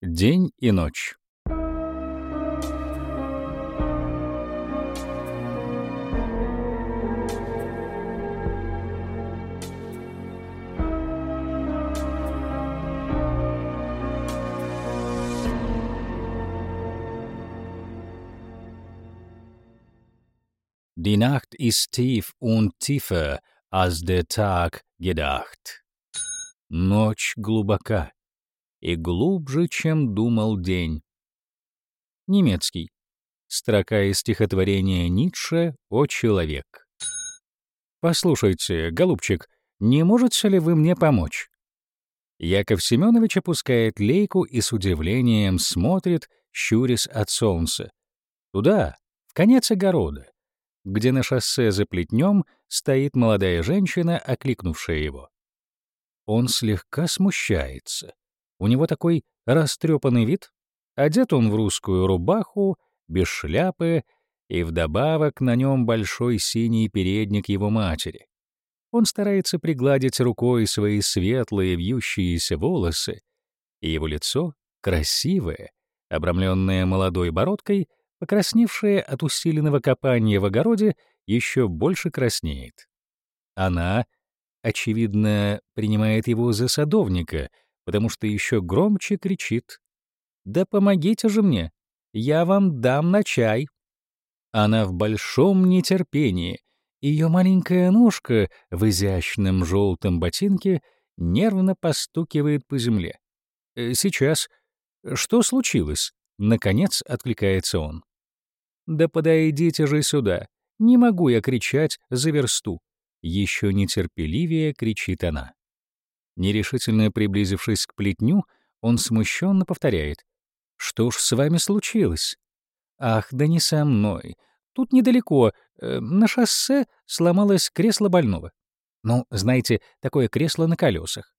День и ночь. Die Nacht ist tief und tiefer, als der Tag gedacht. Ночь глубока и глубже, чем думал день. Немецкий. Строка из стихотворения Ницше «О человек». «Послушайте, голубчик, не можете ли вы мне помочь?» Яков Семенович опускает лейку и с удивлением смотрит, щурясь от солнца. Туда, в конец огорода, где на шоссе за плетнем стоит молодая женщина, окликнувшая его. Он слегка смущается. У него такой растрепанный вид. Одет он в русскую рубаху, без шляпы, и вдобавок на нем большой синий передник его матери. Он старается пригладить рукой свои светлые вьющиеся волосы, и его лицо красивое, обрамленное молодой бородкой, покрасневшее от усиленного копания в огороде, еще больше краснеет. Она, очевидно, принимает его за садовника, потому что еще громче кричит. «Да помогите же мне! Я вам дам на чай!» Она в большом нетерпении. Ее маленькая ножка в изящном желтом ботинке нервно постукивает по земле. «Э, «Сейчас. Что случилось?» — наконец откликается он. «Да подойдите же сюда! Не могу я кричать за версту!» Еще нетерпеливее кричит она. Нерешительно приблизившись к плетню, он смущенно повторяет. «Что ж с вами случилось?» «Ах, да не со мной. Тут недалеко, э, на шоссе сломалось кресло больного. Ну, знаете, такое кресло на колесах.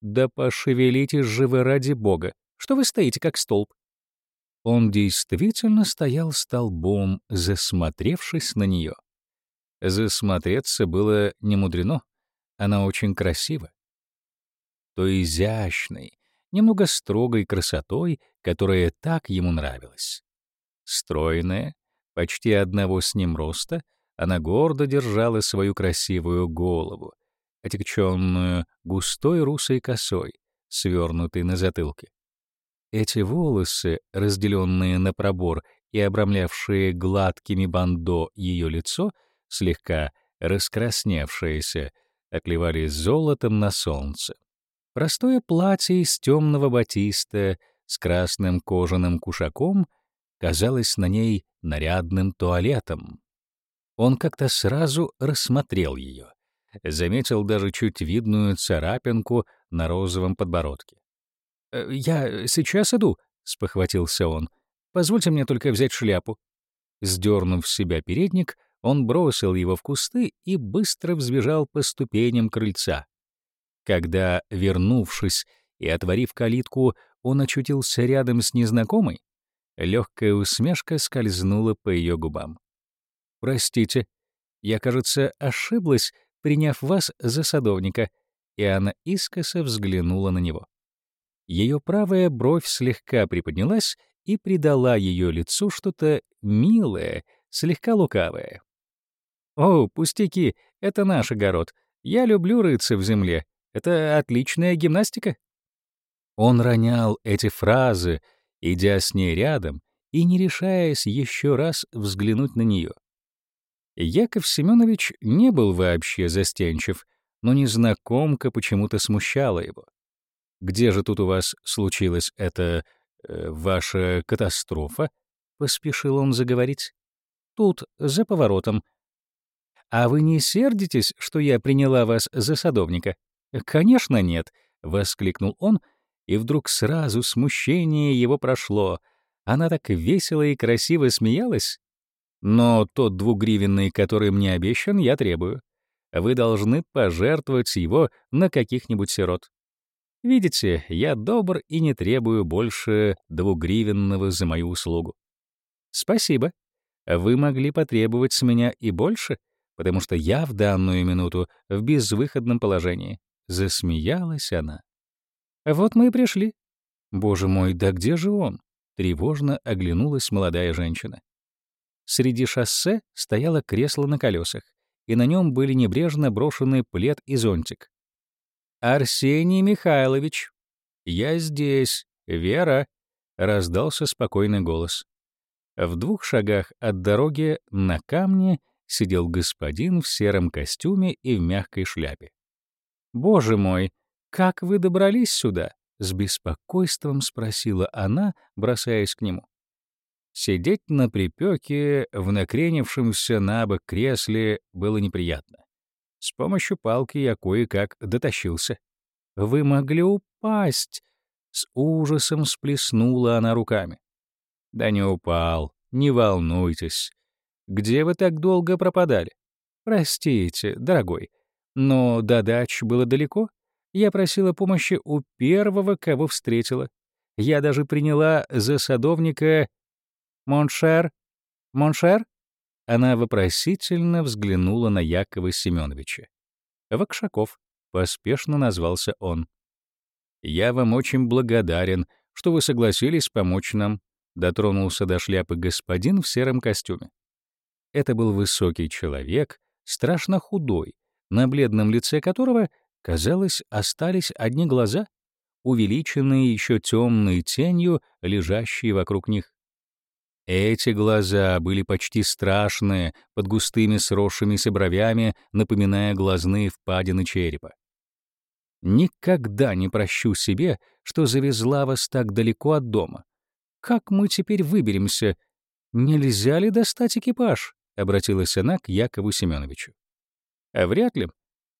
Да пошевелитесь же вы ради бога. Что вы стоите как столб? Он действительно стоял столбом, засмотревшись на нее. Засмотреться было немудрено. Она очень красива. То изящной, немного строгой красотой, которая так ему нравилась. Стройная, почти одного с ним роста, она гордо держала свою красивую голову, отягченную густой русой косой, свернутой на затылке. Эти волосы, разделенные на пробор и обрамлявшие гладкими бандо ее лицо, слегка раскрасневшееся, отливали золотом на солнце. Простое платье из темного батиста с красным кожаным кушаком казалось на ней нарядным туалетом. Он как-то сразу рассмотрел ее, заметил даже чуть видную царапинку на розовом подбородке. «Э, «Я сейчас иду», — спохватился он. «Позвольте мне только взять шляпу». Сдернув с себя передник, он бросил его в кусты и быстро взбежал по ступеням крыльца. Когда, вернувшись и отворив калитку, он очутился рядом с незнакомой, легкая усмешка скользнула по ее губам. «Простите, я, кажется, ошиблась, приняв вас за садовника», и она искоса взглянула на него. Ее правая бровь слегка приподнялась и придала ее лицу что-то милое, слегка лукавое. «О, пустяки, это наш огород. Я люблю рыться в земле. Это отличная гимнастика». Он ронял эти фразы, идя с ней рядом и не решаясь еще раз взглянуть на нее. Яков Семенович не был вообще застенчив, но незнакомка почему-то смущала его. «Где же тут у вас случилась эта... Э, ваша катастрофа?» — поспешил он заговорить. «Тут, за поворотом. А вы не сердитесь, что я приняла вас за садовника?» «Конечно нет», — воскликнул он, и вдруг сразу смущение его прошло. Она так весело и красиво смеялась. «Но тот двугривенный, который мне обещан, я требую. Вы должны пожертвовать его на каких-нибудь сирот. Видите, я добр и не требую больше двугривенного за мою услугу. Спасибо. Вы могли потребовать с меня и больше, потому что я в данную минуту в безвыходном положении. Засмеялась она. Вот мы и пришли. Боже мой, да где же он? Тревожно оглянулась молодая женщина. Среди шоссе стояло кресло на колесах, и на нем были небрежно брошены плед и зонтик. «Арсений Михайлович!» «Я здесь, Вера!» — раздался спокойный голос. В двух шагах от дороги на камне сидел господин в сером костюме и в мягкой шляпе. «Боже мой, как вы добрались сюда?» — с беспокойством спросила она, бросаясь к нему. Сидеть на припеке в накренившемся на бок кресле было неприятно. С помощью палки я кое-как дотащился. «Вы могли упасть!» С ужасом всплеснула она руками. «Да не упал, не волнуйтесь. Где вы так долго пропадали? Простите, дорогой, но до дач было далеко. Я просила помощи у первого, кого встретила. Я даже приняла за садовника «Mon cher? Mon cher?» Она вопросительно взглянула на Якова Семеновича. «Вакшаков», — поспешно назвался он. «Я вам очень благодарен, что вы согласились помочь нам», — дотронулся до шляпы господин в сером костюме. Это был высокий человек, страшно худой, на бледном лице которого, казалось, остались одни глаза, увеличенные еще темной тенью, лежащие вокруг них. Эти глаза были почти страшные, под густыми сросшимися бровями, напоминая глазные впадины черепа. Никогда не прощу себе, что завезла вас так далеко от дома. Как мы теперь выберемся? Нельзя ли достать экипаж? обратилась она к Якову Семеновичу. А вряд ли.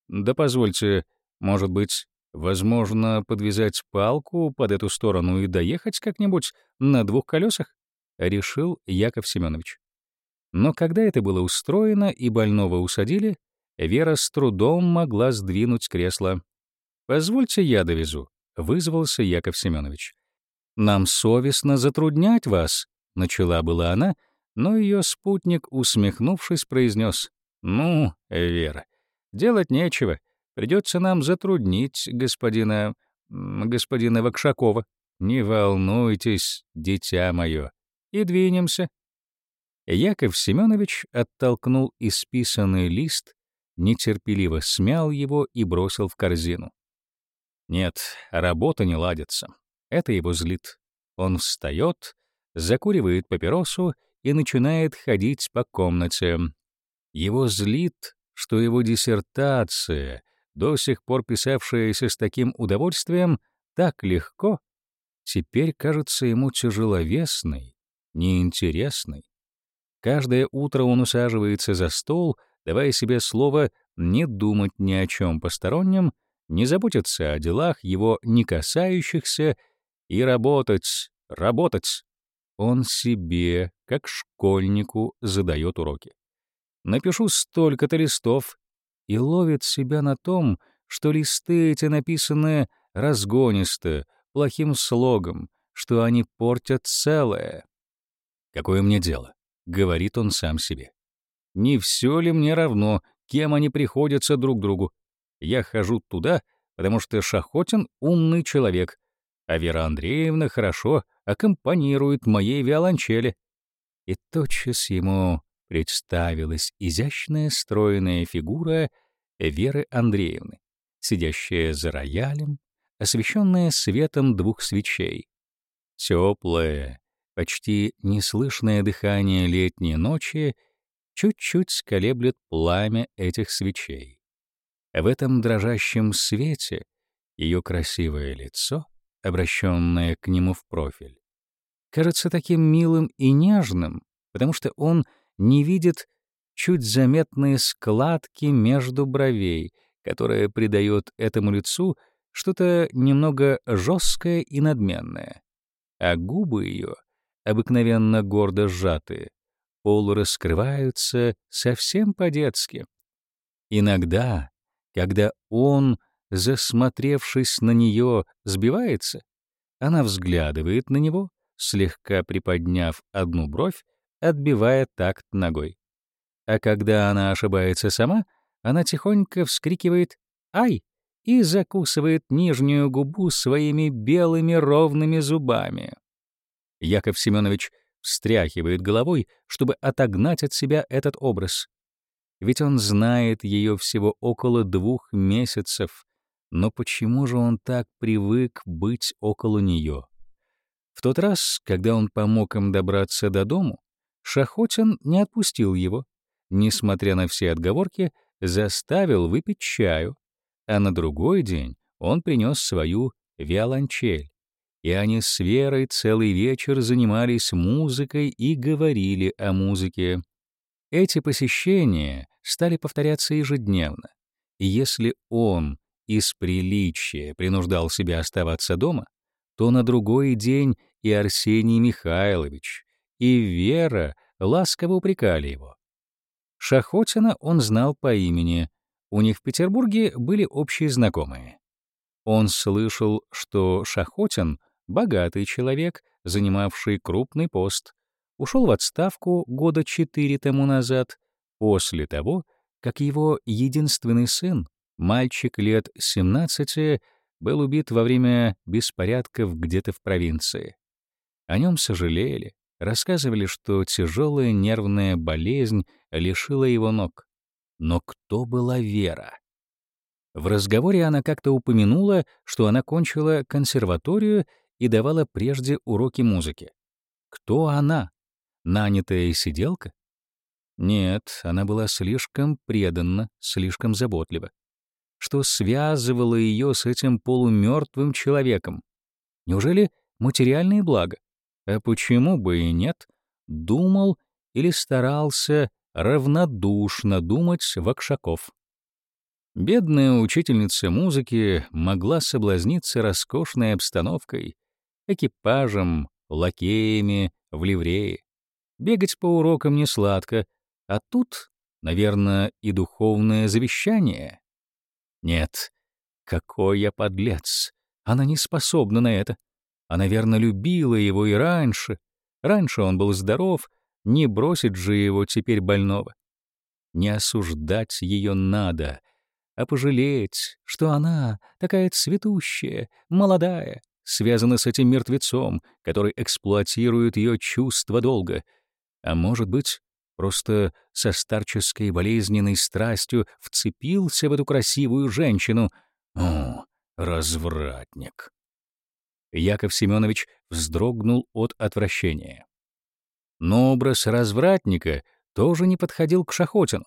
Да позвольте, может быть, возможно, подвязать палку под эту сторону и доехать как-нибудь на двух колесах? решил Яков Семенович. Но когда это было устроено и больного усадили, Вера с трудом могла сдвинуть кресло. «Позвольте, я довезу», — вызвался Яков Семенович. «Нам совестно затруднять вас», — начала была она, но ее спутник, усмехнувшись, произнес: «Ну, Вера, делать нечего. Придется нам затруднить господина... господина Вакшакова. Не волнуйтесь, дитя мое и двинемся». Яков Семенович оттолкнул исписанный лист, нетерпеливо смял его и бросил в корзину. Нет, работа не ладится. Это его злит. Он встает, закуривает папиросу и начинает ходить по комнате. Его злит, что его диссертация, до сих пор писавшаяся с таким удовольствием, так легко, теперь кажется ему тяжеловесной неинтересный. Каждое утро он усаживается за стол, давая себе слово не думать ни о чем постороннем, не заботиться о делах его не касающихся и работать, работать. Он себе, как школьнику, задает уроки. Напишу столько-то листов и ловит себя на том, что листы эти написаны разгонисто, плохим слогом, что они портят целое. Какое мне дело? Говорит он сам себе. Не все ли мне равно, кем они приходятся друг другу? Я хожу туда, потому что Шахотин умный человек, а Вера Андреевна хорошо аккомпанирует моей виолончели. И тотчас ему представилась изящная стройная фигура Веры Андреевны, сидящая за роялем, освещенная светом двух свечей. Теплая, Почти неслышное дыхание летней ночи чуть-чуть сколеблет пламя этих свечей. В этом дрожащем свете ее красивое лицо, обращенное к нему в профиль, кажется таким милым и нежным, потому что он не видит чуть заметные складки между бровей, которые придает этому лицу что-то немного жесткое и надменное, а губы ее — обыкновенно гордо сжатые, полураскрываются совсем по-детски. Иногда, когда он, засмотревшись на нее, сбивается, она взглядывает на него, слегка приподняв одну бровь, отбивая такт ногой. А когда она ошибается сама, она тихонько вскрикивает «Ай!» и закусывает нижнюю губу своими белыми ровными зубами. Яков Семенович встряхивает головой, чтобы отогнать от себя этот образ. Ведь он знает ее всего около двух месяцев, но почему же он так привык быть около нее? В тот раз, когда он помог им добраться до дому, Шахотин не отпустил его, несмотря на все отговорки, заставил выпить чаю, а на другой день он принес свою виолончель, и они с Верой целый вечер занимались музыкой и говорили о музыке. Эти посещения стали повторяться ежедневно, и если он из приличия принуждал себя оставаться дома, то на другой день и Арсений Михайлович, и Вера ласково упрекали его. Шахотина он знал по имени, у них в Петербурге были общие знакомые. Он слышал, что Шахотин — богатый человек, занимавший крупный пост, ушел в отставку года четыре тому назад, после того, как его единственный сын, мальчик лет 17, был убит во время беспорядков где-то в провинции. О нем сожалели, рассказывали, что тяжелая нервная болезнь лишила его ног. Но кто была Вера? В разговоре она как-то упомянула, что она кончила консерваторию и давала прежде уроки музыки. Кто она? Нанятая сиделка? Нет, она была слишком преданна, слишком заботлива что связывало ее с этим полумертвым человеком. Неужели материальные блага? А почему бы и нет? Думал или старался равнодушно думать Вакшаков. Бедная учительница музыки могла соблазниться роскошной обстановкой, экипажем, лакеями в ливрее. Бегать по урокам не сладко, а тут, наверное, и духовное завещание. Нет, какой я подлец. Она не способна на это. Она, верно, любила его и раньше. Раньше он был здоров, не бросит же его теперь больного. Не осуждать ее надо, а пожалеть, что она такая цветущая, молодая, связана с этим мертвецом, который эксплуатирует ее чувства долго. А может быть, просто со старческой болезненной страстью вцепился в эту красивую женщину. О, развратник! Яков Семенович вздрогнул от отвращения. Но образ развратника тоже не подходил к Шахотину.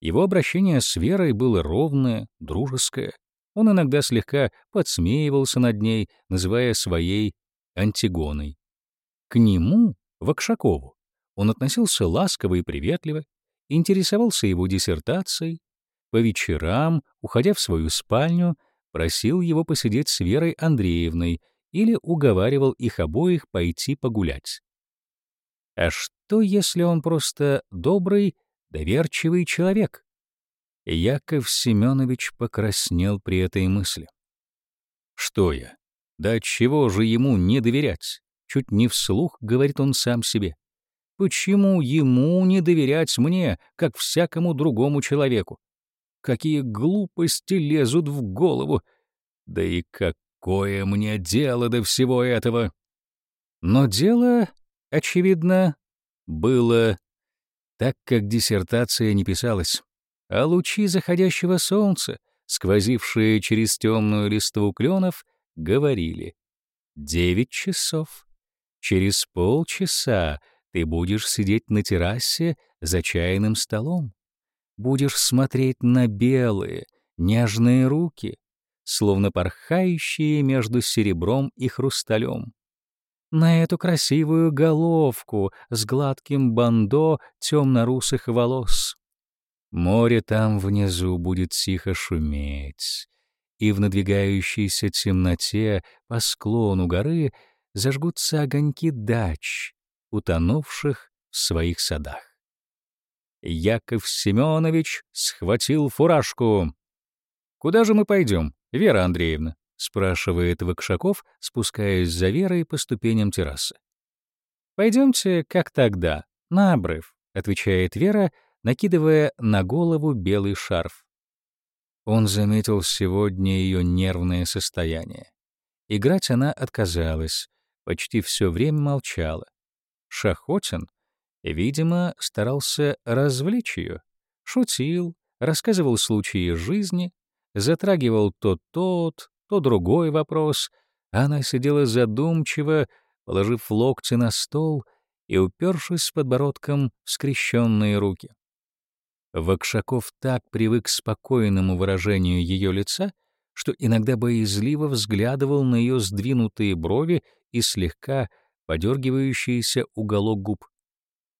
Его обращение с Верой было ровное, дружеское. Он иногда слегка подсмеивался над ней, называя своей Антигоной. К нему, Вакшакову, он относился ласково и приветливо, интересовался его диссертацией, по вечерам, уходя в свою спальню, просил его посидеть с Верой Андреевной или уговаривал их обоих пойти погулять. А что, если он просто добрый, доверчивый человек? Яков Семенович покраснел при этой мысли. Что я? Да чего же ему не доверять? Чуть не вслух, говорит он сам себе. Почему ему не доверять мне, как всякому другому человеку? Какие глупости лезут в голову! Да и какое мне дело до всего этого? Но дело, очевидно, было так, как диссертация не писалась, а лучи заходящего солнца, сквозившие через темную листву кленов, говорили «Девять часов. Через полчаса ты будешь сидеть на террасе за чайным столом. Будешь смотреть на белые, нежные руки, словно порхающие между серебром и хрусталем. На эту красивую головку с гладким бандо темно-русых волос. Море там внизу будет тихо шуметь, и в надвигающейся темноте по склону горы зажгутся огоньки дач, утонувших в своих садах. Яков Семенович схватил фуражку. «Куда же мы пойдем, Вера Андреевна?» — спрашивает Вакшаков, спускаясь за Верой по ступеням террасы. «Пойдемте, как тогда, на обрыв», — отвечает Вера, накидывая на голову белый шарф. Он заметил сегодня ее нервное состояние. Играть она отказалась, почти все время молчала. Шахотин, видимо, старался развлечь ее, шутил, рассказывал случаи жизни, затрагивал то тот, то другой вопрос. Она сидела задумчиво, положив локти на стол и упершись подбородком в скрещенные руки. Вакшаков так привык к спокойному выражению ее лица, что иногда боязливо взглядывал на ее сдвинутые брови и слегка подергивающийся уголок губ.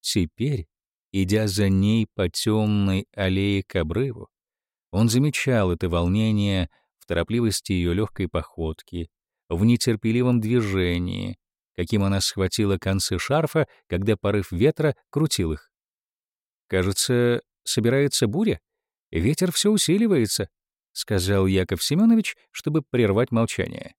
Теперь, идя за ней по темной аллее к обрыву, он замечал это волнение в торопливости ее легкой походки, в нетерпеливом движении, каким она схватила концы шарфа, когда порыв ветра крутил их. Кажется, собирается буря, ветер все усиливается, — сказал Яков Семенович, чтобы прервать молчание.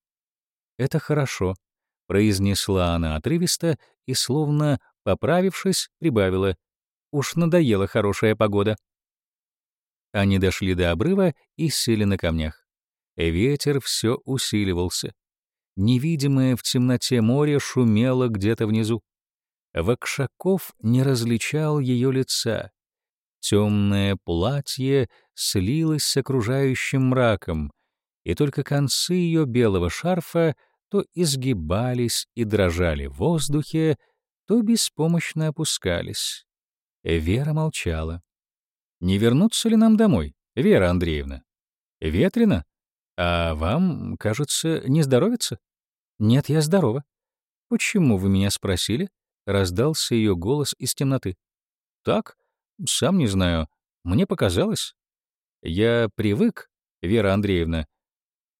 «Это хорошо», — произнесла она отрывисто и, словно поправившись, прибавила. «Уж надоела хорошая погода». Они дошли до обрыва и сели на камнях. Ветер все усиливался. Невидимое в темноте море шумело где-то внизу. Вакшаков не различал ее лица, Темное платье слилось с окружающим мраком, и только концы ее белого шарфа то изгибались и дрожали в воздухе, то беспомощно опускались. Вера молчала. «Не вернуться ли нам домой, Вера Андреевна? Ветрено? А вам, кажется, не здоровится?» «Нет, я здорова». «Почему вы меня спросили?» — раздался ее голос из темноты. «Так, сам не знаю. Мне показалось. Я привык, Вера Андреевна,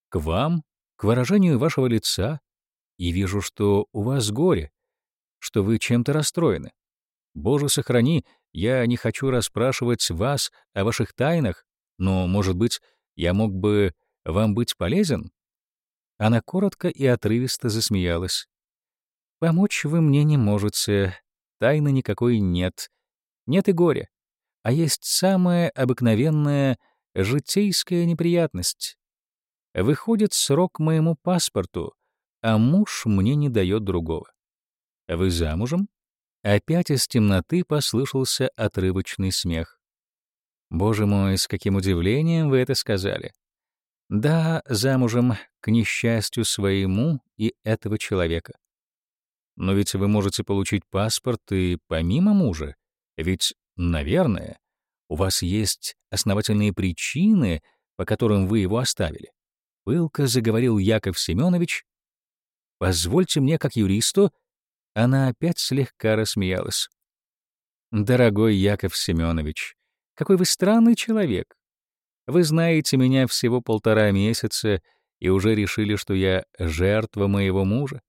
к вам, к выражению вашего лица, и вижу, что у вас горе, что вы чем-то расстроены. Боже, сохрани, я не хочу расспрашивать вас о ваших тайнах, но, может быть, я мог бы вам быть полезен?» Она коротко и отрывисто засмеялась. «Помочь вы мне не можете, тайны никакой нет, нет и горя, а есть самая обыкновенная житейская неприятность. Выходит срок моему паспорту, а муж мне не дает другого. Вы замужем? Опять из темноты послышался отрывочный смех. Боже мой, с каким удивлением вы это сказали. Да, замужем, к несчастью своему и этого человека. Но ведь вы можете получить паспорт и помимо мужа, ведь, наверное, у вас есть основательные причины, по которым вы его оставили. Пылко заговорил Яков Семенович. Позвольте мне, как юристу, она опять слегка рассмеялась. Дорогой Яков Семенович, какой вы странный человек. Вы знаете меня всего полтора месяца и уже решили, что я жертва моего мужа.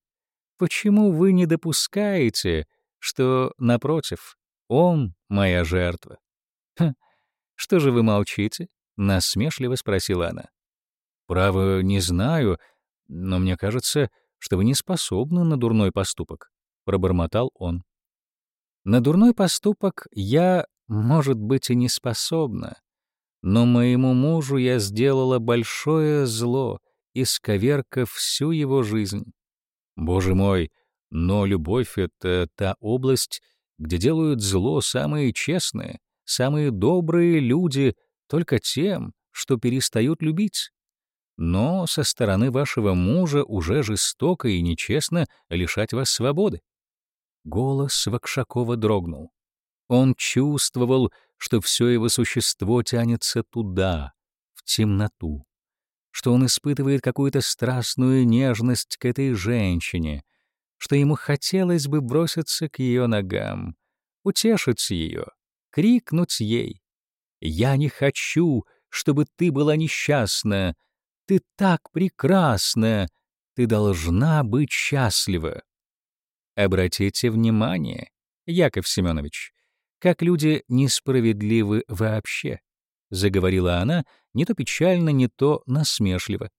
Почему вы не допускаете, что, напротив, он — моя жертва? Ха, что же вы молчите? насмешливо спросила она. Право, не знаю, но мне кажется, что вы не способны на дурной поступок, пробормотал он. На дурной поступок я, может быть, и не способна, но моему мужу я сделала большое зло, исковеркав всю его жизнь. Боже мой, но любовь — это та область, где делают зло самые честные, самые добрые люди только тем, что перестают любить. Но со стороны вашего мужа уже жестоко и нечестно лишать вас свободы. Голос Вакшакова дрогнул. Он чувствовал, что все его существо тянется туда, в темноту, что он испытывает какую-то страстную нежность к этой женщине, что ему хотелось бы броситься к ее ногам, утешить ее, крикнуть ей «Я не хочу, чтобы ты была несчастна! Ты так прекрасна! Ты должна быть счастлива!» Обратите внимание, Яков Семенович, как люди несправедливы вообще, — заговорила она не то печально, не то насмешливо.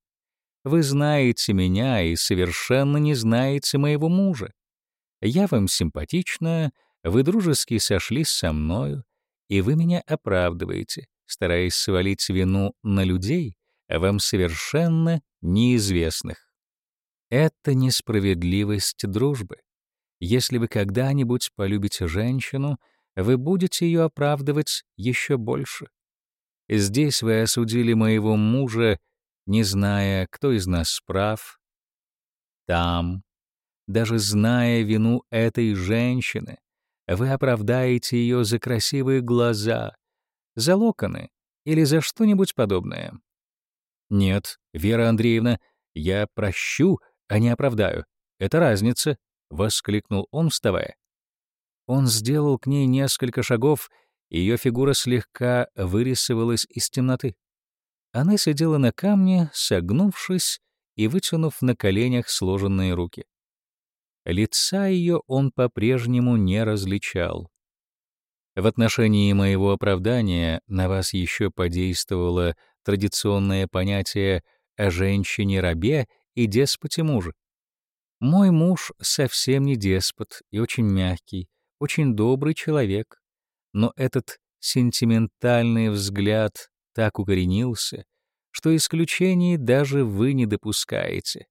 Вы знаете меня и совершенно не знаете моего мужа. Я вам симпатична, вы дружески сошлись со мною, и вы меня оправдываете, стараясь свалить вину на людей, вам совершенно неизвестных. Это несправедливость дружбы. Если вы когда-нибудь полюбите женщину, вы будете ее оправдывать еще больше. Здесь вы осудили моего мужа, не зная, кто из нас прав. Там, даже зная вину этой женщины, вы оправдаете ее за красивые глаза, за локоны или за что-нибудь подобное. Нет, Вера Андреевна, я прощу, а не оправдаю. Это разница, — воскликнул он, вставая. Он сделал к ней несколько шагов, и ее фигура слегка вырисовалась из темноты. Она сидела на камне, согнувшись и вытянув на коленях сложенные руки. Лица ее он по-прежнему не различал. В отношении моего оправдания на вас еще подействовало традиционное понятие о женщине-рабе и деспоте мужа. Мой муж совсем не деспот и очень мягкий, очень добрый человек, но этот сентиментальный взгляд так укоренился, что исключений даже вы не допускаете.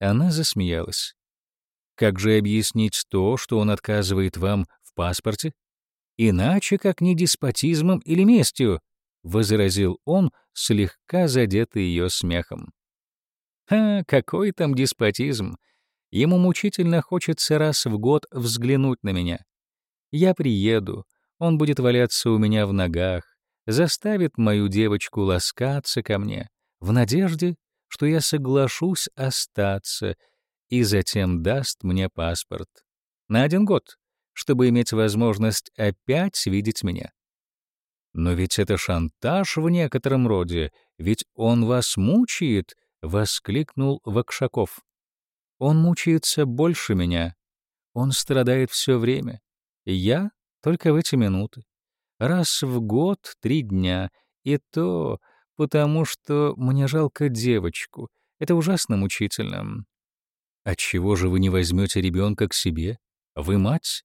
Она засмеялась. Как же объяснить то, что он отказывает вам в паспорте? Иначе как не деспотизмом или местью, возразил он, слегка задетый ее смехом. А какой там деспотизм? Ему мучительно хочется раз в год взглянуть на меня. Я приеду, он будет валяться у меня в ногах, заставит мою девочку ласкаться ко мне, в надежде, что я соглашусь остаться, и затем даст мне паспорт. На один год, чтобы иметь возможность опять видеть меня. Но ведь это шантаж в некотором роде, ведь он вас мучает, — воскликнул Вакшаков. Он мучается больше меня. Он страдает все время. Я только в эти минуты. Раз в год три дня. И то потому, что мне жалко девочку. Это ужасно мучительно. Отчего же вы не возьмете ребенка к себе? Вы мать?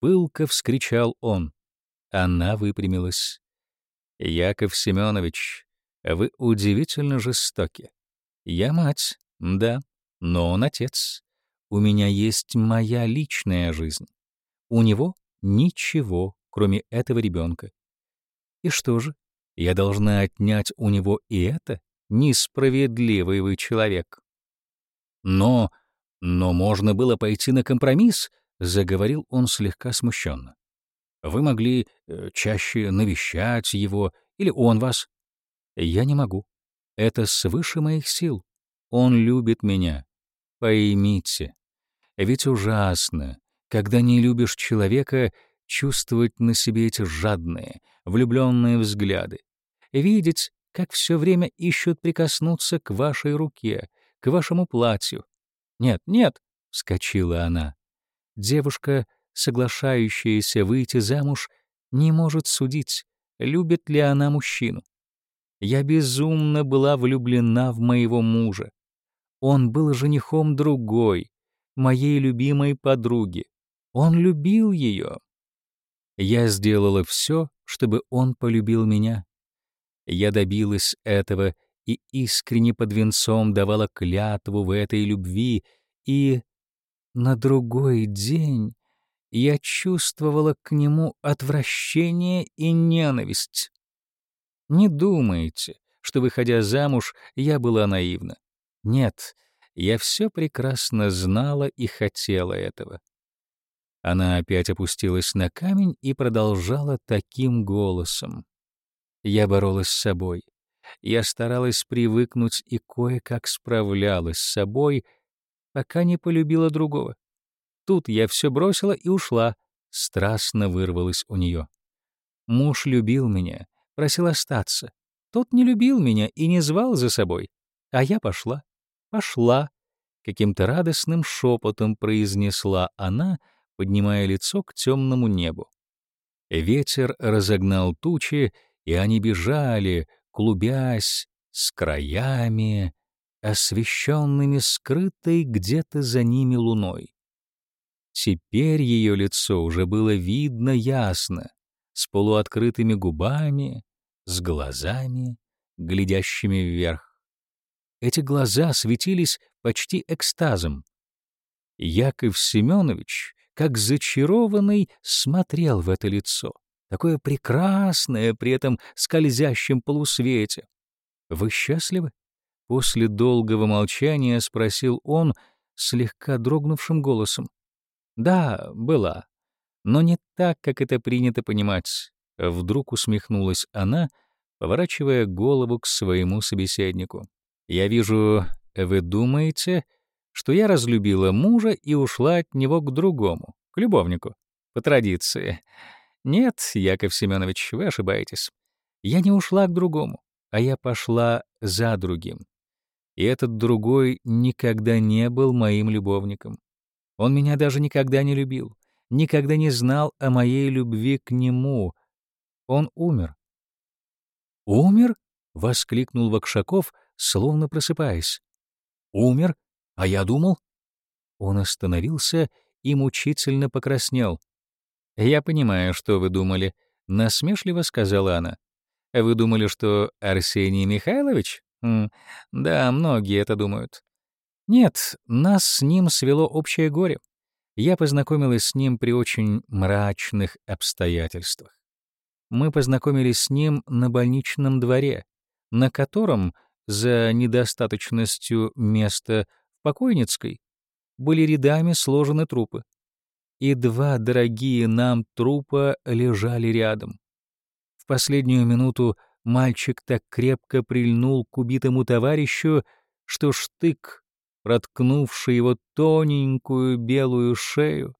Пылко вскричал он. Она выпрямилась. Яков Семенович, вы удивительно жестоки. Я мать, да, но он отец. У меня есть моя личная жизнь. У него ничего, кроме этого ребенка. И что же, я должна отнять у него и это? Несправедливый вы человек. Но, но можно было пойти на компромисс, заговорил он слегка смущенно. Вы могли э, чаще навещать его, или он вас. Я не могу. Это свыше моих сил. Он любит меня. Поймите, ведь ужасно, когда не любишь человека, чувствовать на себе эти жадные, влюбленные взгляды, видеть, как все время ищут прикоснуться к вашей руке, к вашему платью. «Нет, нет!» — вскочила она. Девушка, соглашающаяся выйти замуж, не может судить, любит ли она мужчину. Я безумно была влюблена в моего мужа. Он был женихом другой, моей любимой подруги. Он любил ее. Я сделала все, чтобы он полюбил меня. Я добилась этого и искренне под венцом давала клятву в этой любви, и на другой день я чувствовала к нему отвращение и ненависть. Не думайте, что, выходя замуж, я была наивна. Нет, я все прекрасно знала и хотела этого. Она опять опустилась на камень и продолжала таким голосом. Я боролась с собой. Я старалась привыкнуть и кое-как справлялась с собой, пока не полюбила другого. Тут я все бросила и ушла. Страстно вырвалась у нее. Муж любил меня, просил остаться. Тот не любил меня и не звал за собой, а я пошла пошла, каким-то радостным шепотом произнесла она, поднимая лицо к темному небу. Ветер разогнал тучи, и они бежали, клубясь, с краями, освещенными скрытой где-то за ними луной. Теперь ее лицо уже было видно ясно, с полуоткрытыми губами, с глазами, глядящими вверх. Эти глаза светились почти экстазом. Яков Семенович, как зачарованный, смотрел в это лицо, такое прекрасное при этом скользящем полусвете. «Вы счастливы?» После долгого молчания спросил он слегка дрогнувшим голосом. «Да, была. Но не так, как это принято понимать». Вдруг усмехнулась она, поворачивая голову к своему собеседнику. «Я вижу, вы думаете, что я разлюбила мужа и ушла от него к другому, к любовнику, по традиции. Нет, Яков Семенович, вы ошибаетесь. Я не ушла к другому, а я пошла за другим. И этот другой никогда не был моим любовником. Он меня даже никогда не любил, никогда не знал о моей любви к нему. Он умер. «Умер?» — воскликнул Вакшаков, словно просыпаясь. «Умер? А я думал...» Он остановился и мучительно покраснел. «Я понимаю, что вы думали», — насмешливо сказала она. «Вы думали, что Арсений Михайлович да, многие это думают. Нет, нас с ним свело общее горе. Я познакомилась с ним при очень мрачных обстоятельствах. Мы познакомились с ним на больничном дворе, на котором, за недостаточностью места в покойницкой, были рядами сложены трупы. И два дорогие нам трупа лежали рядом. В последнюю минуту Мальчик так крепко прильнул к убитому товарищу, что штык, проткнувший его тоненькую белую шею,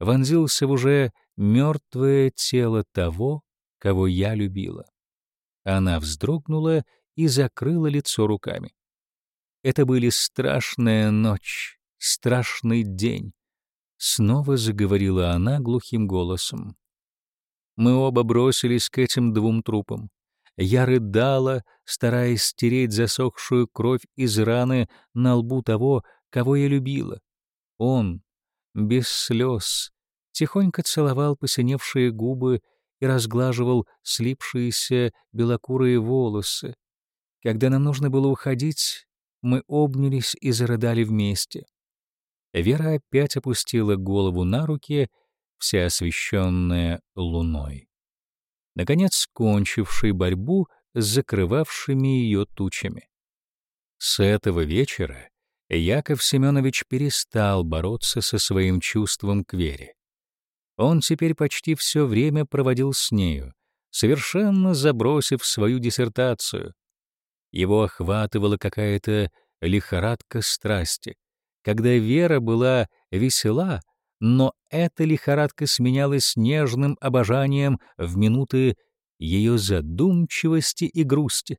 вонзился в уже мертвое тело того, кого я любила. Она вздрогнула закрыла лицо руками. Это были страшная ночь, страшный день. Снова заговорила она глухим голосом. Мы оба бросились к этим двум трупам. Я рыдала, стараясь стереть засохшую кровь из раны на лбу того, кого я любила. Он, без слез, тихонько целовал посиневшие губы и разглаживал слипшиеся белокурые волосы. Когда нам нужно было уходить, мы обнялись и зарыдали вместе. Вера опять опустила голову на руки, вся освещенная луной наконец кончивший борьбу с закрывавшими ее тучами. С этого вечера Яков Семенович перестал бороться со своим чувством к Вере. Он теперь почти все время проводил с нею, совершенно забросив свою диссертацию. Его охватывала какая-то лихорадка страсти. Когда Вера была весела, но эта лихорадка сменялась нежным обожанием в минуты ее задумчивости и грусти.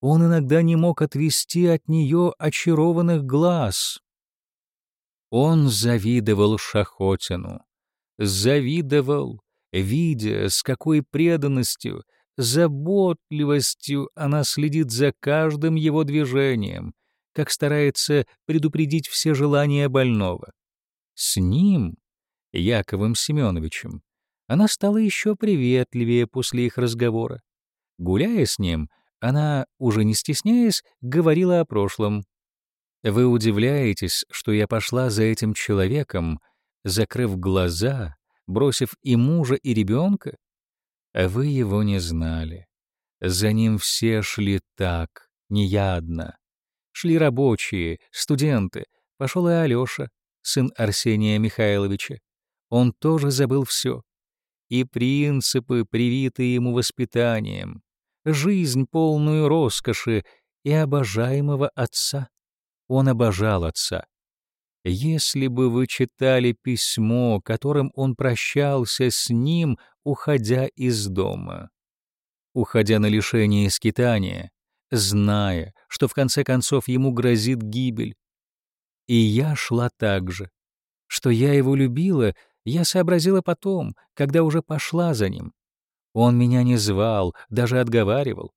Он иногда не мог отвести от нее очарованных глаз. Он завидовал Шахотину, завидовал, видя, с какой преданностью, заботливостью она следит за каждым его движением, как старается предупредить все желания больного. С ним, Яковом Семеновичем, она стала еще приветливее после их разговора. Гуляя с ним, она, уже не стесняясь, говорила о прошлом. «Вы удивляетесь, что я пошла за этим человеком, закрыв глаза, бросив и мужа, и ребенка? Вы его не знали. За ним все шли так, не я одна. Шли рабочие, студенты, пошел и Алёша, сын Арсения Михайловича. Он тоже забыл все. И принципы, привитые ему воспитанием, жизнь, полную роскоши и обожаемого отца. Он обожал отца. Если бы вы читали письмо, которым он прощался с ним, уходя из дома, уходя на лишение и скитания, зная, что в конце концов ему грозит гибель, и я шла так же. Что я его любила, я сообразила потом, когда уже пошла за ним. Он меня не звал, даже отговаривал.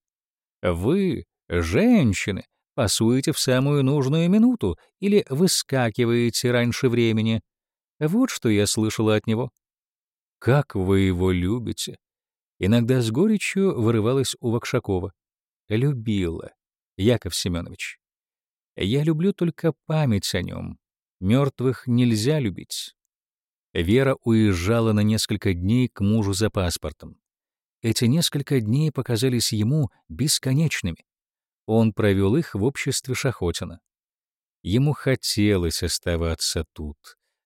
Вы, женщины, пасуете в самую нужную минуту или выскакиваете раньше времени. Вот что я слышала от него. Как вы его любите! Иногда с горечью вырывалась у Вакшакова. Любила, Яков Семенович. Я люблю только память о нем. Мертвых нельзя любить. Вера уезжала на несколько дней к мужу за паспортом. Эти несколько дней показались ему бесконечными. Он провел их в обществе Шахотина. Ему хотелось оставаться тут,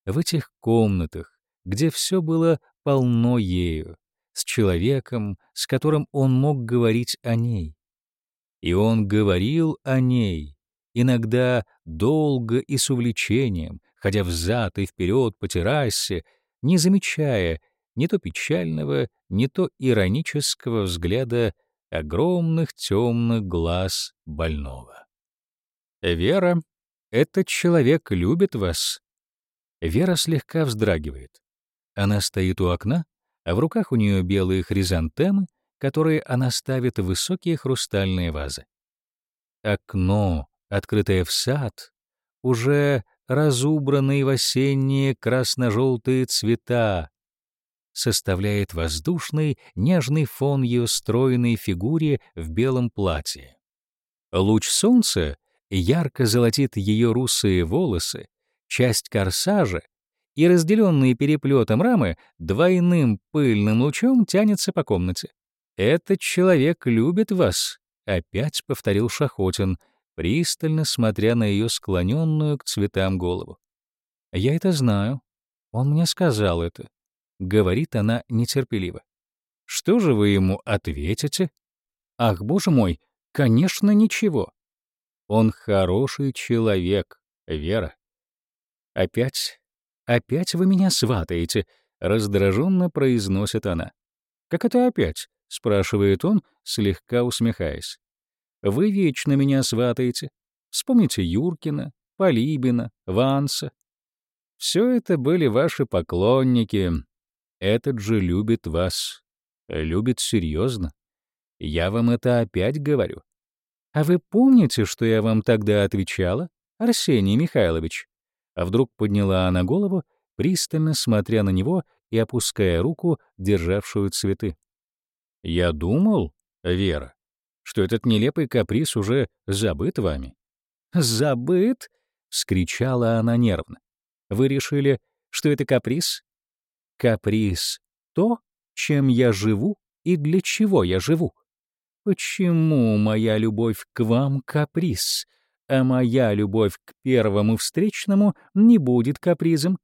в этих комнатах, где все было полно ею, с человеком, с которым он мог говорить о ней. И он говорил о ней, иногда долго и с увлечением, ходя взад и вперед по террасе, не замечая ни то печального, ни то иронического взгляда огромных темных глаз больного. «Вера, этот человек любит вас». Вера слегка вздрагивает. Она стоит у окна, а в руках у нее белые хризантемы, которые она ставит в высокие хрустальные вазы. Окно, открытое в сад, уже разубранные в осенние красно-желтые цвета, составляет воздушный, нежный фон ее стройной фигуре в белом платье. Луч солнца ярко золотит ее русые волосы, часть корсажа, и разделенные переплетом рамы двойным пыльным лучом тянется по комнате. «Этот человек любит вас», — опять повторил Шахотин, пристально смотря на ее склоненную к цветам голову. «Я это знаю. Он мне сказал это. — говорит она нетерпеливо. «Что же вы ему ответите?» «Ах, боже мой, конечно, ничего. Он хороший человек, Вера». «Опять, опять вы меня сватаете», — раздраженно произносит она. «Как это опять?» — спрашивает он, слегка усмехаясь. «Вы вечно меня сватаете. Вспомните Юркина, Полибина, Ванса. Все это были ваши поклонники, этот же любит вас. Любит серьезно. Я вам это опять говорю. А вы помните, что я вам тогда отвечала, Арсений Михайлович? А вдруг подняла она голову, пристально смотря на него и опуская руку, державшую цветы. Я думал, Вера, что этот нелепый каприз уже забыт вами. «Забыт?» — вскричала она нервно. «Вы решили, что это каприз? Каприз — то, чем я живу и для чего я живу. Почему моя любовь к вам — каприз, а моя любовь к первому встречному не будет капризом?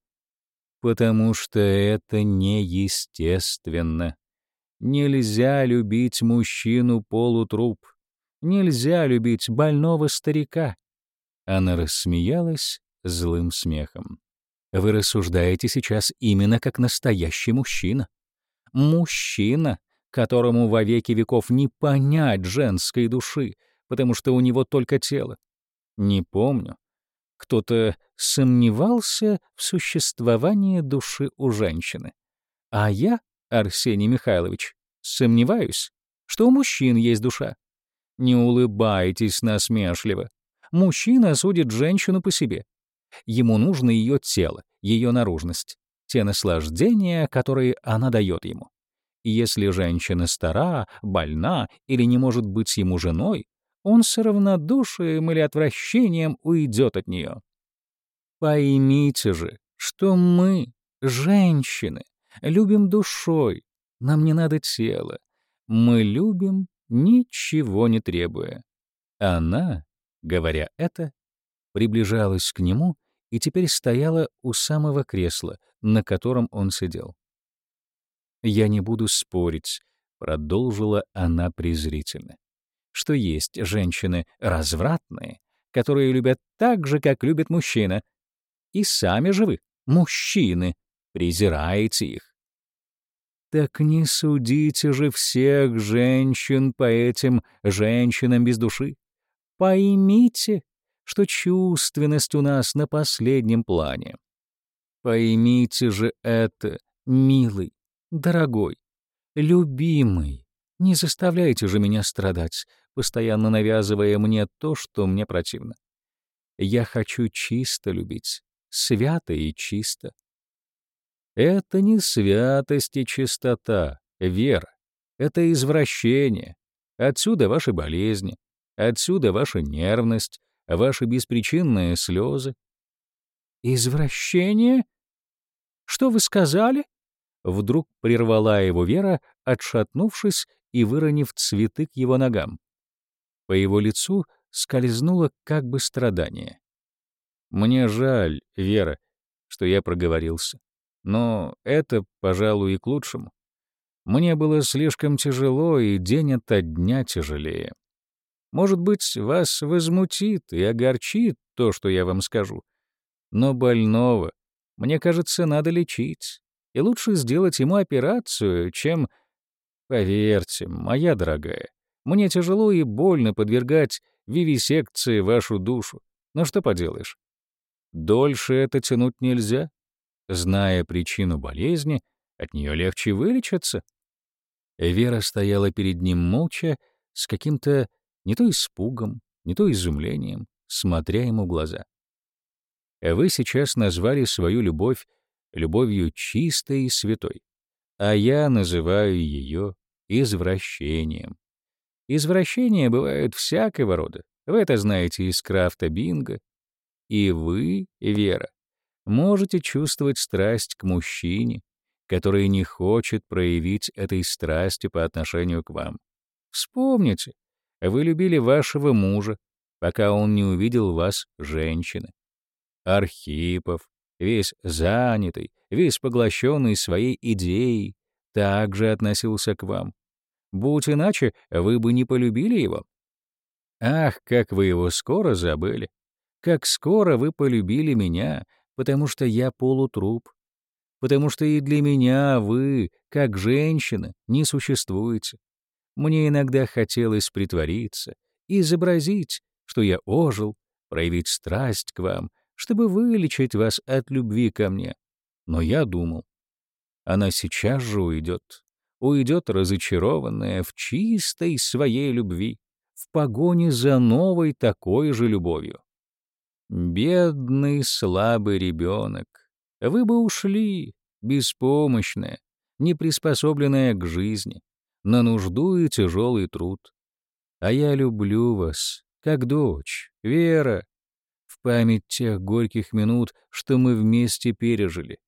Потому что это неестественно. Нельзя любить мужчину-полутруп. Нельзя любить больного старика. Она рассмеялась злым смехом. Вы рассуждаете сейчас именно как настоящий мужчина. Мужчина, которому во веки веков не понять женской души, потому что у него только тело. Не помню. Кто-то сомневался в существовании души у женщины. А я, Арсений Михайлович, сомневаюсь, что у мужчин есть душа. Не улыбайтесь насмешливо. Мужчина судит женщину по себе. Ему нужно ее тело, ее наружность, те наслаждения, которые она дает ему. Если женщина стара, больна или не может быть ему женой, он с равнодушием или отвращением уйдет от нее. Поймите же, что мы, женщины, любим душой, нам не надо тела. Мы любим, ничего не требуя. Она, говоря это, приближалась к нему и теперь стояла у самого кресла, на котором он сидел. «Я не буду спорить», — продолжила она презрительно, «что есть женщины развратные, которые любят так же, как любит мужчина. И сами же мужчины, презираете их. Так не судите же всех женщин по этим женщинам без души. Поймите, что чувственность у нас на последнем плане. Поймите же это, милый, дорогой, любимый. Не заставляйте же меня страдать, постоянно навязывая мне то, что мне противно. Я хочу чисто любить, свято и чисто. Это не святость и чистота, вера. Это извращение. Отсюда ваши болезни, отсюда ваша нервность, ваши беспричинные слезы. «Извращение? Что вы сказали?» Вдруг прервала его Вера, отшатнувшись и выронив цветы к его ногам. По его лицу скользнуло как бы страдание. «Мне жаль, Вера, что я проговорился. Но это, пожалуй, и к лучшему. Мне было слишком тяжело, и день ото дня тяжелее. Может быть, вас возмутит и огорчит то, что я вам скажу. Но больного, мне кажется, надо лечить. И лучше сделать ему операцию, чем... Поверьте, моя дорогая, мне тяжело и больно подвергать вивисекции вашу душу. Но что поделаешь? Дольше это тянуть нельзя. Зная причину болезни, от нее легче вылечиться. Вера стояла перед ним молча, с каким-то не то испугом, не то изумлением, смотря ему в глаза. Вы сейчас назвали свою любовь любовью чистой и святой, а я называю ее извращением. Извращения бывают всякого рода, вы это знаете из крафта бинго. И вы, Вера, можете чувствовать страсть к мужчине, который не хочет проявить этой страсти по отношению к вам. Вспомните, вы любили вашего мужа, пока он не увидел вас женщины. Архипов, весь занятый, весь поглощенный своей идеей, также относился к вам. Будь иначе, вы бы не полюбили его. Ах, как вы его скоро забыли! Как скоро вы полюбили меня, потому что я полутруп, потому что и для меня вы, как женщина, не существуете. Мне иногда хотелось притвориться, изобразить, что я ожил, проявить страсть к вам, чтобы вылечить вас от любви ко мне. Но я думал, она сейчас же уйдет, уйдет разочарованная в чистой своей любви, в погоне за новой такой же любовью. Бедный слабый ребенок, вы бы ушли, беспомощная, неприспособленная к жизни, на нужду и тяжелый труд. А я люблю вас, как дочь, Вера, в память тех горьких минут, что мы вместе пережили.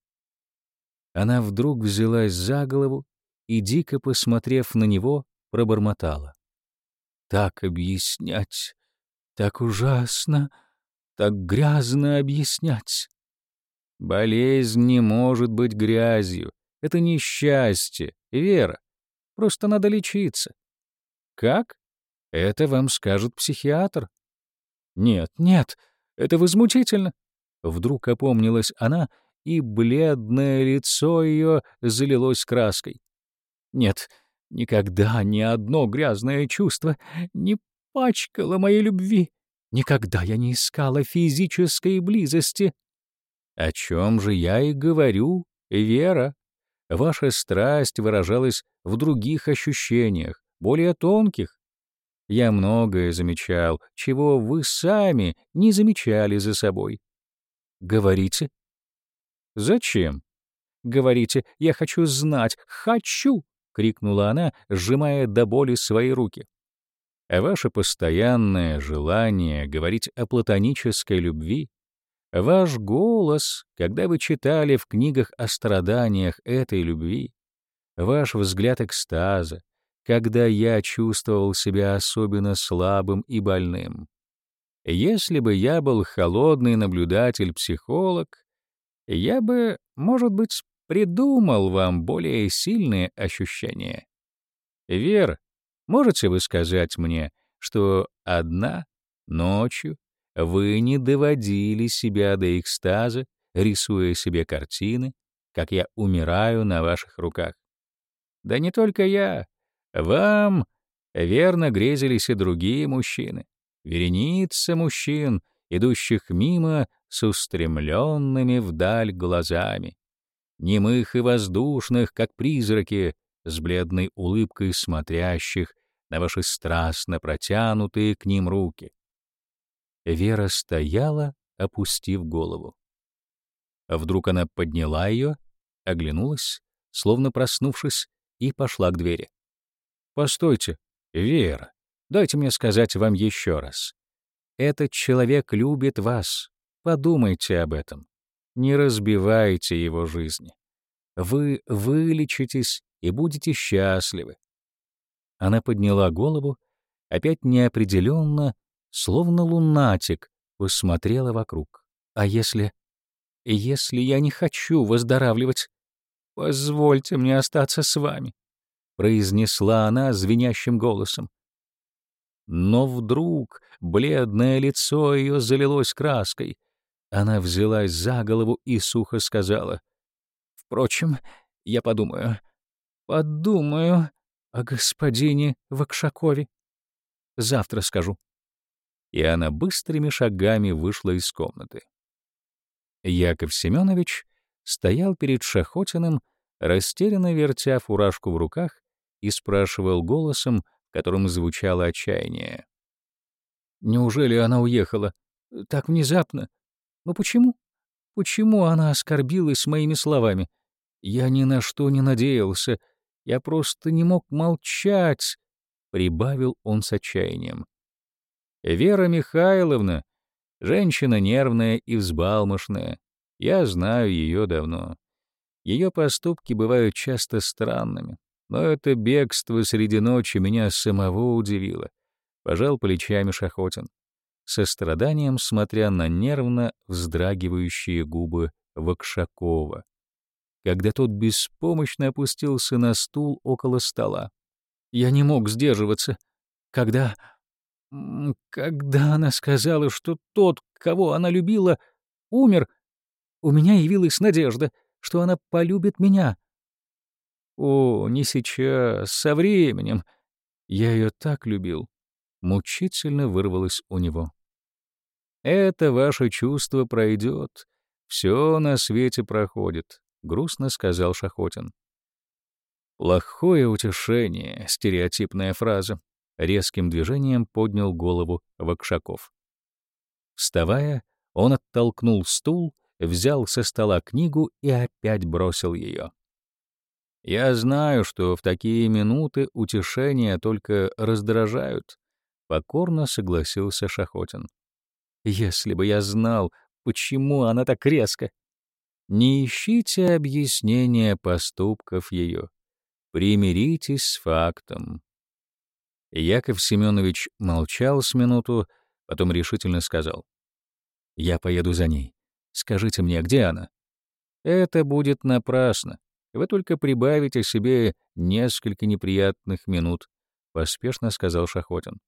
Она вдруг взялась за голову и, дико посмотрев на него, пробормотала. «Так объяснять, так ужасно!» так грязно объяснять. Болезнь не может быть грязью. Это несчастье, вера. Просто надо лечиться. Как? Это вам скажет психиатр. Нет, нет, это возмутительно. Вдруг опомнилась она, и бледное лицо ее залилось краской. Нет, никогда ни одно грязное чувство не пачкало моей любви. Никогда я не искала физической близости. О чем же я и говорю, Вера? Ваша страсть выражалась в других ощущениях, более тонких. Я многое замечал, чего вы сами не замечали за собой. Говорите. Зачем? Говорите, я хочу знать, хочу, крикнула она, сжимая до боли свои руки а ваше постоянное желание говорить о платонической любви, ваш голос, когда вы читали в книгах о страданиях этой любви, ваш взгляд экстаза, когда я чувствовал себя особенно слабым и больным. Если бы я был холодный наблюдатель-психолог, я бы, может быть, придумал вам более сильные ощущения. Вера, Можете вы сказать мне, что одна ночью вы не доводили себя до экстаза, рисуя себе картины, как я умираю на ваших руках? Да не только я. Вам, верно, грезились и другие мужчины. Вереница мужчин, идущих мимо с устремленными вдаль глазами. Немых и воздушных, как призраки, с бледной улыбкой смотрящих на ваши страстно протянутые к ним руки. Вера стояла, опустив голову. Вдруг она подняла ее, оглянулась, словно проснувшись, и пошла к двери. Постойте, Вера, дайте мне сказать вам еще раз. Этот человек любит вас. Подумайте об этом. Не разбивайте его жизни. Вы вылечитесь и будете счастливы. Она подняла голову, опять неопределенно, словно лунатик, посмотрела вокруг. А если... Если я не хочу выздоравливать, позвольте мне остаться с вами, произнесла она звенящим голосом. Но вдруг бледное лицо ее залилось краской. Она взялась за голову и сухо сказала: "Впрочем, я подумаю, подумаю о господине Вакшакове. Завтра скажу". И она быстрыми шагами вышла из комнаты. Яков Семенович стоял перед Шахотиным, растерянно вертя фуражку в руках, и спрашивал голосом, в котором звучало отчаяние. «Неужели она уехала? Так внезапно? Но почему? Почему она оскорбилась моими словами? Я ни на что не надеялся. Я просто не мог молчать», — прибавил он с отчаянием. «Вера Михайловна Женщина нервная и взбалмошная. Я знаю ее давно. Ее поступки бывают часто странными. Но это бегство среди ночи меня самого удивило. Пожал плечами Шахотин, со страданием смотря на нервно вздрагивающие губы Вакшакова, когда тот беспомощно опустился на стул около стола. Я не мог сдерживаться. Когда когда она сказала, что тот, кого она любила, умер, у меня явилась надежда, что она полюбит меня. О, не сейчас, со временем. Я ее так любил. Мучительно вырвалось у него. Это ваше чувство пройдет. Все на свете проходит, грустно сказал Шахотин. Плохое утешение, стереотипная фраза. Резким движением поднял голову Вакшаков. Вставая, он оттолкнул стул, взял со стола книгу и опять бросил ее. «Я знаю, что в такие минуты утешения только раздражают», — покорно согласился Шахотин. «Если бы я знал, почему она так резко...» «Не ищите объяснения поступков ее. Примиритесь с фактом. Яков Семенович молчал с минуту, потом решительно сказал. «Я поеду за ней. Скажите мне, где она?» «Это будет напрасно. Вы только прибавите себе несколько неприятных минут», — поспешно сказал Шахотин.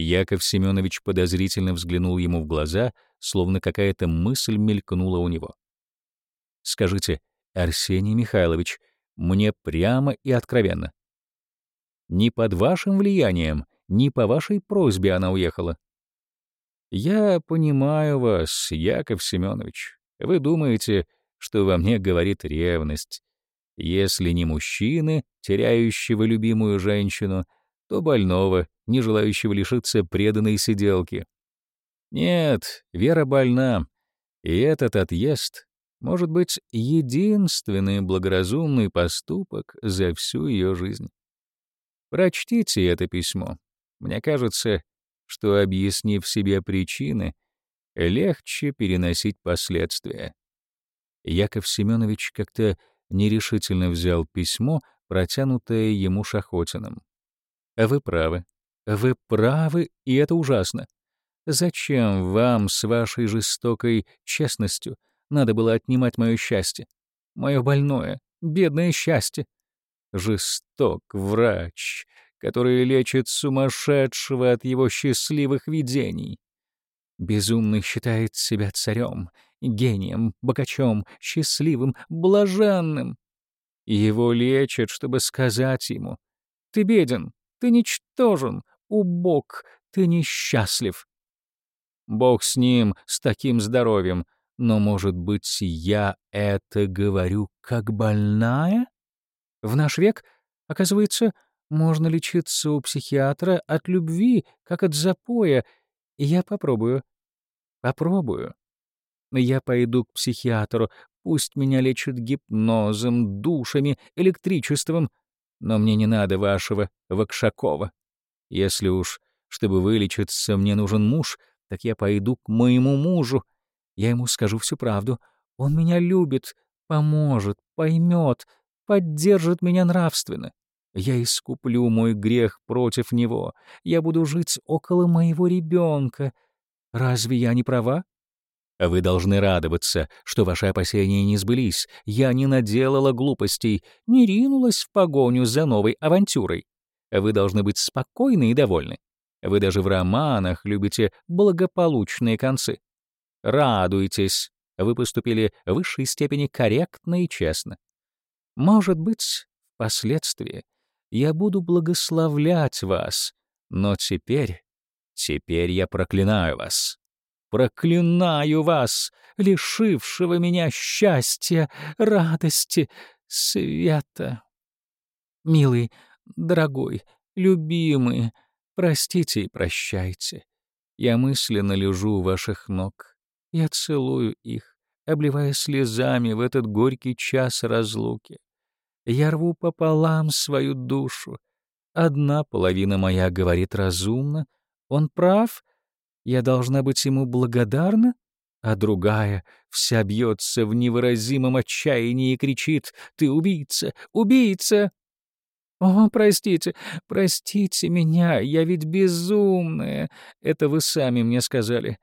Яков Семенович подозрительно взглянул ему в глаза, словно какая-то мысль мелькнула у него. «Скажите, Арсений Михайлович, мне прямо и откровенно, ни под вашим влиянием, ни по вашей просьбе она уехала. Я понимаю вас, Яков Семенович. Вы думаете, что во мне говорит ревность. Если не мужчины, теряющего любимую женщину, то больного, не желающего лишиться преданной сиделки. Нет, Вера больна, и этот отъезд может быть единственный благоразумный поступок за всю ее жизнь. Прочтите это письмо. Мне кажется, что, объяснив себе причины, легче переносить последствия. Яков Семенович как-то нерешительно взял письмо, протянутое ему Шахотиным. «Вы правы. Вы правы, и это ужасно. Зачем вам с вашей жестокой честностью надо было отнимать мое счастье? Мое больное, бедное счастье? жесток врач, который лечит сумасшедшего от его счастливых видений. Безумный считает себя царем, гением, богачом, счастливым, блаженным. Его лечат, чтобы сказать ему, «Ты беден, ты ничтожен, убог, ты несчастлив». Бог с ним, с таким здоровьем, но, может быть, я это говорю как больная? В наш век, оказывается, можно лечиться у психиатра от любви, как от запоя, и я попробую. Попробую. Я пойду к психиатру, пусть меня лечат гипнозом, душами, электричеством. Но мне не надо вашего Вакшакова. Если уж, чтобы вылечиться, мне нужен муж, так я пойду к моему мужу. Я ему скажу всю правду. Он меня любит, поможет, поймет, поддержит меня нравственно. Я искуплю мой грех против него. Я буду жить около моего ребенка. Разве я не права? Вы должны радоваться, что ваши опасения не сбылись. Я не наделала глупостей, не ринулась в погоню за новой авантюрой. Вы должны быть спокойны и довольны. Вы даже в романах любите благополучные концы. Радуйтесь, вы поступили в высшей степени корректно и честно. Может быть, впоследствии я буду благословлять вас, но теперь, теперь я проклинаю вас. Проклинаю вас, лишившего меня счастья, радости, света. Милый, дорогой, любимый, простите и прощайте. Я мысленно лежу у ваших ног. Я целую их, обливая слезами в этот горький час разлуки. Я рву пополам свою душу. Одна половина моя говорит разумно, он прав — я должна быть ему благодарна, а другая вся бьется в невыразимом отчаянии и кричит «Ты убийца! Убийца!» «О, простите, простите меня, я ведь безумная!» Это вы сами мне сказали.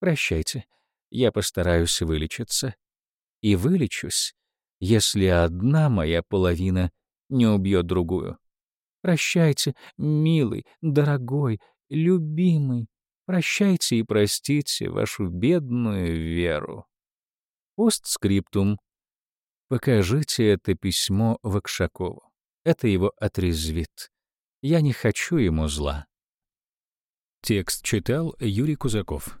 Прощайте, я постараюсь вылечиться. И вылечусь, если одна моя половина не убьет другую. Прощайте, милый, дорогой, любимый. Прощайте и простите вашу бедную веру. Постскриптум. Покажите это письмо Вакшакову. Это его отрезвит. Я не хочу ему зла. Текст читал Юрий Кузаков.